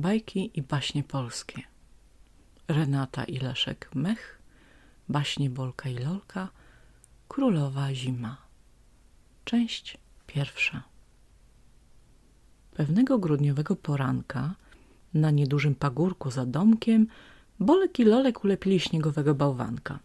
Bajki i baśnie polskie. Renata i Leszek Mech, baśnie Bolka i Lolka, Królowa Zima. Część pierwsza. Pewnego grudniowego poranka na niedużym pagórku za domkiem Bolek i Lolek ulepili śniegowego bałwanka.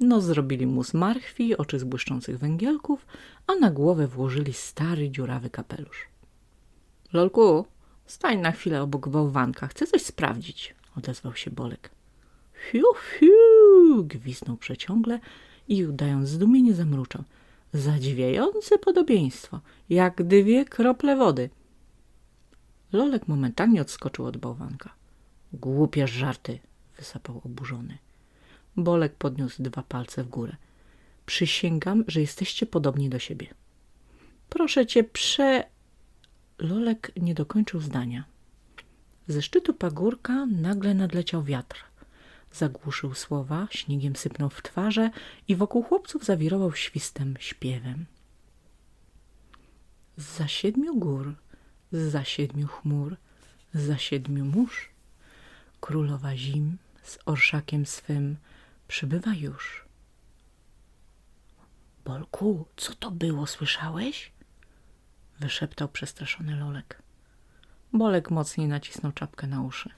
No zrobili mu z marchwi, oczy z błyszczących węgielków, a na głowę włożyli stary, dziurawy kapelusz. Lolku, stań na chwilę obok bałwanka, chcę coś sprawdzić, odezwał się Bolek. Fiu, fiu, gwiznął przeciągle i udając zdumienie zamruczał. Zadziwiające podobieństwo, jak dwie krople wody. Lolek momentalnie odskoczył od bałwanka. Głupie żarty, wysapał oburzony. Bolek podniósł dwa palce w górę. Przysięgam, że jesteście podobni do siebie. Proszę cię, prze... Lolek nie dokończył zdania. Ze szczytu pagórka nagle nadleciał wiatr. Zagłuszył słowa, śniegiem sypnął w twarze i wokół chłopców zawirował świstem, śpiewem. Za siedmiu gór, za siedmiu chmur, za siedmiu mórz, królowa zim z orszakiem swym przybywa już. Bolku, co to było, słyszałeś? Wyszeptał przestraszony Lolek. Bolek mocniej nacisnął czapkę na uszy.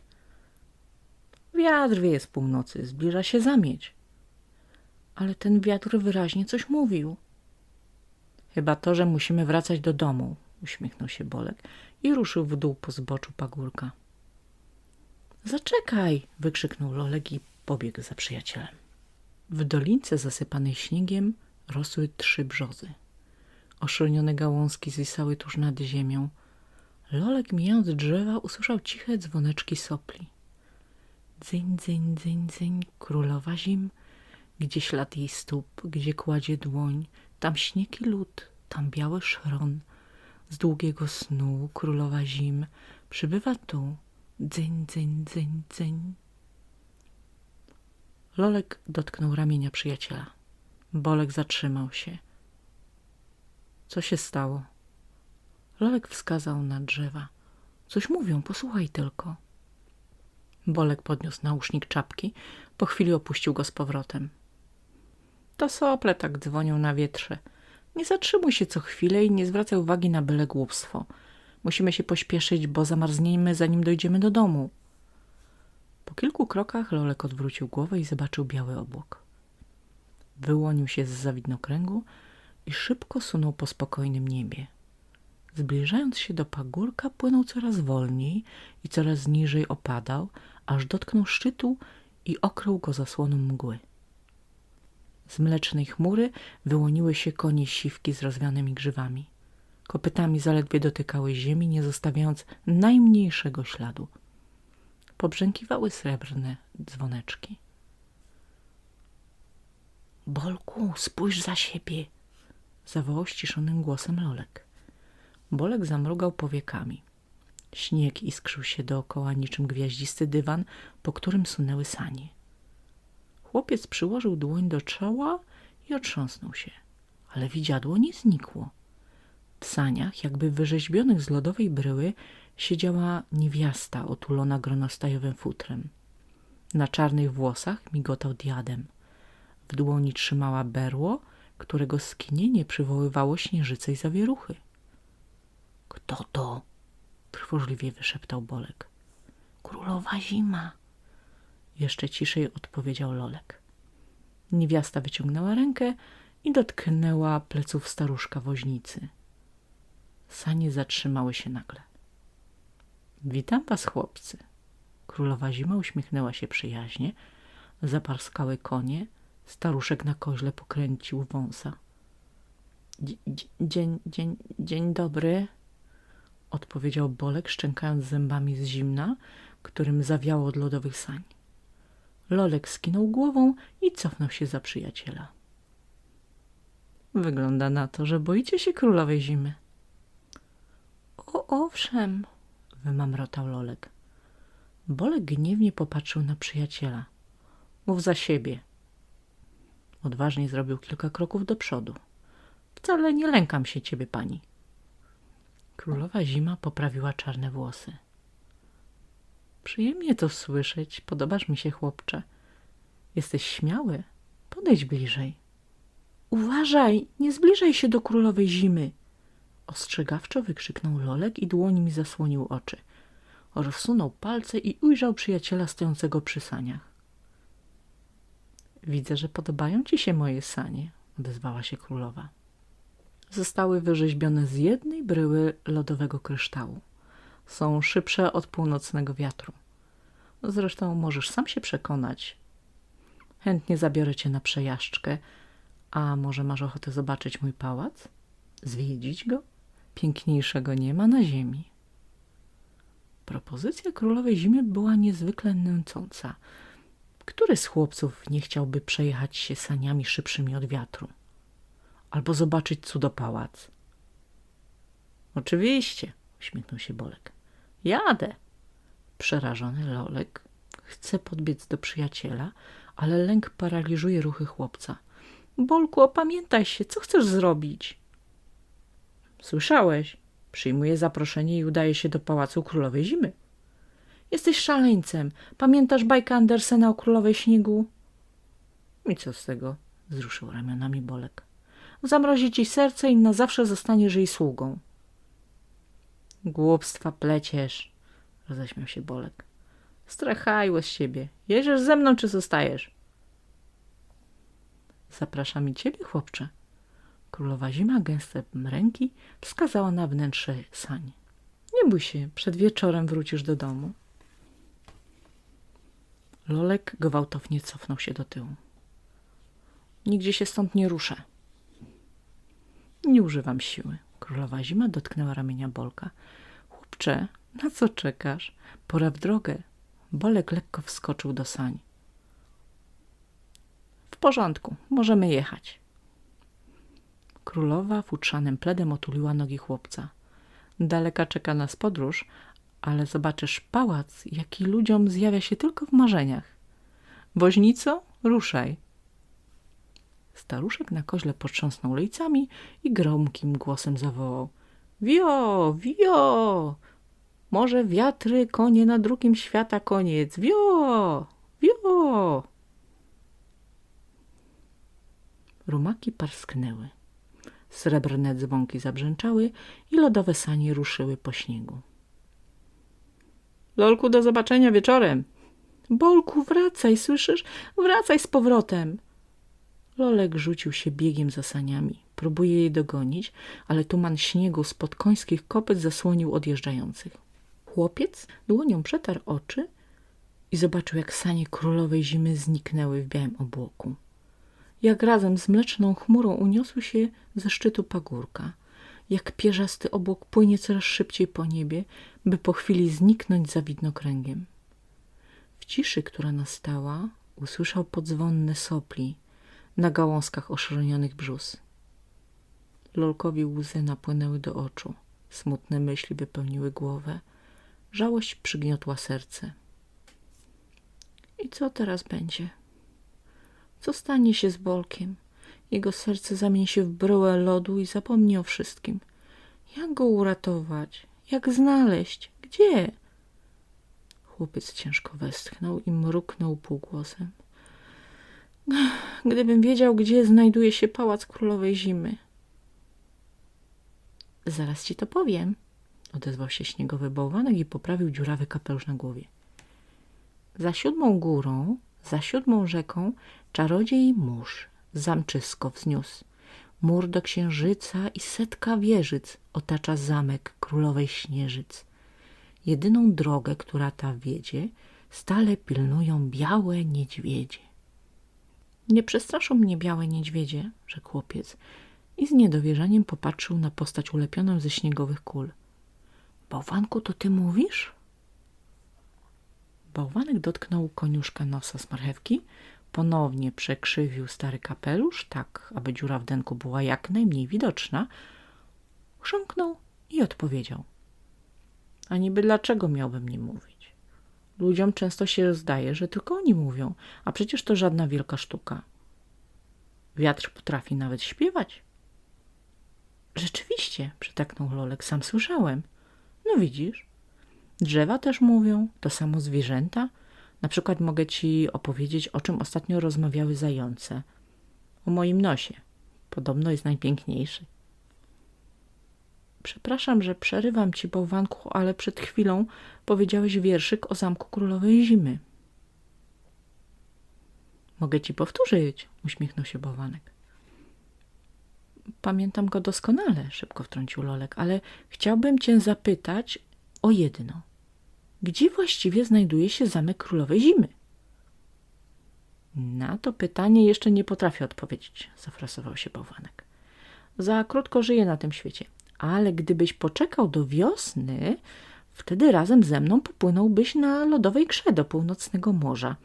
Wiatr wieje z północy, zbliża się zamieć. Ale ten wiatr wyraźnie coś mówił. Chyba to, że musimy wracać do domu, uśmiechnął się Bolek i ruszył w dół po zboczu pagórka. Zaczekaj, wykrzyknął Lolek i pobiegł za przyjacielem. W dolince zasypanej śniegiem rosły trzy brzozy. Oszronione gałązki zwisały tuż nad ziemią. Lolek mijając drzewa usłyszał ciche dzwoneczki sopli. Dzyń, dzyń, dzyń, dzyń, królowa zim, gdzie ślad jej stóp, gdzie kładzie dłoń, tam śnieg i lód, tam biały szron. Z długiego snu królowa zim przybywa tu, dzyń, dzyń, dzyń, dzyń. Lolek dotknął ramienia przyjaciela. Bolek zatrzymał się. Co się stało? Lolek wskazał na drzewa. Coś mówią, posłuchaj tylko. Bolek podniósł nausznik czapki, po chwili opuścił go z powrotem. To sople tak dzwonią na wietrze. Nie zatrzymuj się co chwilę i nie zwracaj uwagi na byle głupstwo. Musimy się pośpieszyć, bo zamarzniemy, zanim dojdziemy do domu. Po kilku krokach Lolek odwrócił głowę i zobaczył biały obłok. Wyłonił się z zawidnokręgu i szybko sunął po spokojnym niebie. Zbliżając się do pagórka, płynął coraz wolniej i coraz niżej opadał, aż dotknął szczytu i okrył go zasłoną mgły. Z mlecznej chmury wyłoniły się konie siwki z rozwianymi grzywami. Kopytami zaledwie dotykały ziemi, nie zostawiając najmniejszego śladu. Pobrzękiwały srebrne dzwoneczki. Bolku, spójrz za siebie, zawołał ściszonym głosem Lolek. Bolek zamrugał powiekami. Śnieg iskrzył się dookoła niczym gwiaździsty dywan, po którym sunęły sanie. Chłopiec przyłożył dłoń do czoła i otrząsnął się, ale widziadło nie znikło. W saniach, jakby wyrzeźbionych z lodowej bryły, siedziała niewiasta otulona gronostajowym futrem. Na czarnych włosach migotał diadem. W dłoni trzymała berło, którego skinienie przywoływało śnieżyce i zawieruchy. — Kto to? — trwożliwie wyszeptał Bolek. — Królowa zima! — jeszcze ciszej odpowiedział Lolek. Niewiasta wyciągnęła rękę i dotknęła pleców staruszka woźnicy. Sanie zatrzymały się nagle. — Witam was, chłopcy! Królowa zima uśmiechnęła się przyjaźnie, zaparskały konie, Staruszek na koźle pokręcił wąsa. Dzień, dzień, dzień dobry, odpowiedział Bolek, szczękając zębami z zimna, którym zawiało od lodowych sań. Lolek skinął głową i cofnął się za przyjaciela. Wygląda na to, że boicie się królowej zimy. O, owszem, wymamrotał Lolek. Bolek gniewnie popatrzył na przyjaciela. Mów za siebie, Odważnie zrobił kilka kroków do przodu. Wcale nie lękam się ciebie, pani. Królowa Zima poprawiła czarne włosy. Przyjemnie to słyszeć. Podobasz mi się, chłopcze. Jesteś śmiały. Podejdź bliżej. Uważaj, nie zbliżaj się do królowej zimy. Ostrzegawczo wykrzyknął Lolek i dłońmi zasłonił oczy. Rozsunął palce i ujrzał przyjaciela stojącego przy saniach. Widzę, że podobają ci się moje sanie, odezwała się królowa. Zostały wyrzeźbione z jednej bryły lodowego kryształu. Są szybsze od północnego wiatru. Zresztą możesz sam się przekonać. Chętnie zabiorę cię na przejażdżkę. A może masz ochotę zobaczyć mój pałac? Zwiedzić go? Piękniejszego nie ma na ziemi. Propozycja królowej zimy była niezwykle nęcąca. Który z chłopców nie chciałby przejechać się saniami szybszymi od wiatru? Albo zobaczyć cudopałac? Oczywiście, uśmiechnął się Bolek. Jadę. Przerażony Lolek chce podbiec do przyjaciela, ale lęk paraliżuje ruchy chłopca. Bolku, opamiętaj się, co chcesz zrobić? Słyszałeś? Przyjmuje zaproszenie i udaje się do pałacu królowej zimy. Jesteś szaleńcem. Pamiętasz bajkę Andersena o królowej śniegu? I co z tego? Wzruszył ramionami Bolek. Zamrozi ci serce i na zawsze zostaniesz jej sługą. Głupstwa pleciesz, roześmiał się Bolek. Strachajło z siebie. Jedziesz ze mną, czy zostajesz? Zapraszam i ciebie, chłopcze. Królowa Zima gęstem ręki wskazała na wnętrze sani. Nie bój się, przed wieczorem wrócisz do domu. Lolek gwałtownie cofnął się do tyłu. Nigdzie się stąd nie ruszę. Nie używam siły. Królowa Zima dotknęła ramienia Bolka. Chłopcze, na co czekasz? Pora w drogę. Bolek lekko wskoczył do sań. W porządku, możemy jechać. Królowa futrzanym pledem otuliła nogi chłopca. Daleka czeka nas podróż, ale zobaczysz pałac, jaki ludziom zjawia się tylko w marzeniach. Woźnico, ruszaj. Staruszek na koźle potrząsnął lejcami i gromkim głosem zawołał. Wio, wio! Może wiatry, konie na drugim świata koniec. Wio, wio! Rumaki parsknęły. Srebrne dzwonki zabrzęczały i lodowe sanie ruszyły po śniegu. Lolku, do zobaczenia wieczorem. Bolku, wracaj, słyszysz? Wracaj z powrotem. Lolek rzucił się biegiem za saniami. Próbuje jej dogonić, ale tuman śniegu spod końskich kopyt zasłonił odjeżdżających. Chłopiec dłonią przetarł oczy i zobaczył, jak sanie królowej zimy zniknęły w białym obłoku. Jak razem z mleczną chmurą uniosły się ze szczytu pagórka. Jak pierzasty obłok płynie coraz szybciej po niebie, by po chwili zniknąć za widnokręgiem. W ciszy, która nastała, usłyszał podzwonne sopli na gałązkach oszronionych brzus. Lolkowi łzy napłynęły do oczu. Smutne myśli wypełniły głowę. Żałość przygniotła serce. I co teraz będzie? Co stanie się z Bolkiem? Jego serce zamieni się w bryłę lodu i zapomni o wszystkim. Jak go uratować? Jak znaleźć? Gdzie? Chłopiec ciężko westchnął i mruknął półgłosem. Gdybym wiedział, gdzie znajduje się pałac królowej zimy. Zaraz ci to powiem, odezwał się śniegowy bałwanek i poprawił dziurawy kapelusz na głowie. Za siódmą górą, za siódmą rzeką, czarodziej mórz zamczysko wzniósł. Mur do księżyca i setka wieżyc otacza zamek królowej śnieżyc. Jedyną drogę, która ta wiedzie, stale pilnują białe niedźwiedzie. Nie przestraszą mnie białe niedźwiedzie, rzekł chłopiec i z niedowierzaniem popatrzył na postać ulepioną ze śniegowych kul. Bałwanku, to ty mówisz? Bałwanek dotknął koniuszka nosa z marchewki, ponownie przekrzywił stary kapelusz, tak aby dziura w denku była jak najmniej widoczna, chrząknął i odpowiedział. A niby dlaczego miałbym nie mówić? Ludziom często się zdaje, że tylko oni mówią, a przecież to żadna wielka sztuka. Wiatr potrafi nawet śpiewać. Rzeczywiście, przytaknął Lolek, sam słyszałem. No widzisz, Drzewa też mówią, to samo zwierzęta. Na przykład mogę ci opowiedzieć, o czym ostatnio rozmawiały zające. O moim nosie. Podobno jest najpiękniejszy. Przepraszam, że przerywam ci, bałwanku, ale przed chwilą powiedziałeś wierszyk o Zamku Królowej Zimy. Mogę ci powtórzyć, uśmiechnął się bałwanek. Pamiętam go doskonale, szybko wtrącił Lolek, ale chciałbym cię zapytać o jedno. Gdzie właściwie znajduje się Zamek Królowej Zimy? Na to pytanie jeszcze nie potrafię odpowiedzieć, zafrasował się bałwanek. Za krótko żyję na tym świecie, ale gdybyś poczekał do wiosny, wtedy razem ze mną popłynąłbyś na lodowej grze do północnego morza.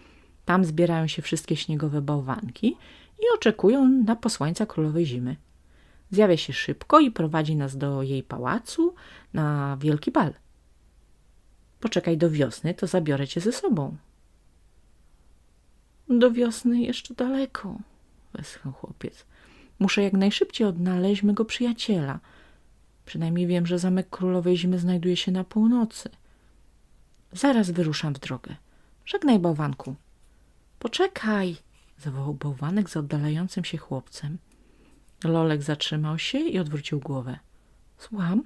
Tam zbierają się wszystkie śniegowe bałwanki i oczekują na posłańca królowej zimy. Zjawia się szybko i prowadzi nas do jej pałacu na wielki bal. Poczekaj do wiosny, to zabiorę cię ze sobą. Do wiosny jeszcze daleko, westchnął chłopiec. Muszę jak najszybciej odnaleźć mego przyjaciela. Przynajmniej wiem, że zamek królowej zimy znajduje się na północy. Zaraz wyruszam w drogę. Żegnaj, bałwanku. Poczekaj, zawołał bałwanek z oddalającym się chłopcem. Lolek zatrzymał się i odwrócił głowę. Słucham?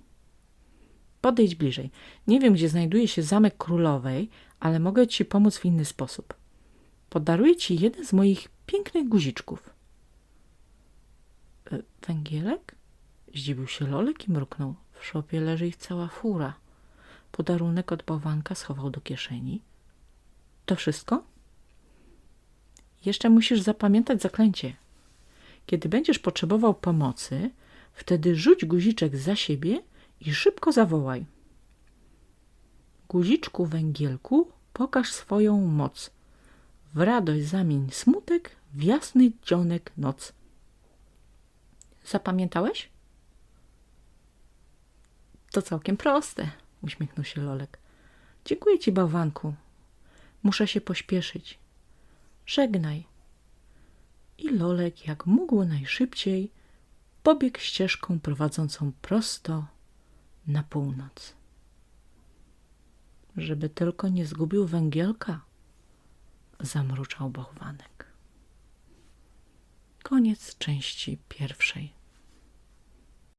Podejdź bliżej. Nie wiem, gdzie znajduje się zamek królowej, ale mogę ci pomóc w inny sposób. Podaruję ci jeden z moich pięknych guziczków. E, węgielek? Zdziwił się Lolek i mruknął. W szopie leży ich cała fura. Podarunek od bałwanka schował do kieszeni. To wszystko? Jeszcze musisz zapamiętać zaklęcie. Kiedy będziesz potrzebował pomocy, wtedy rzuć guziczek za siebie i szybko zawołaj. Guziczku węgielku, pokaż swoją moc. W radość zamień smutek w jasny dzionek noc. Zapamiętałeś? To całkiem proste, uśmiechnął się Lolek. Dziękuję ci, bałwanku. Muszę się pośpieszyć. Żegnaj. I Lolek, jak mógł najszybciej, pobiegł ścieżką prowadzącą prosto na północ. Żeby tylko nie zgubił węgielka, zamruczał bałwanek. Koniec części pierwszej.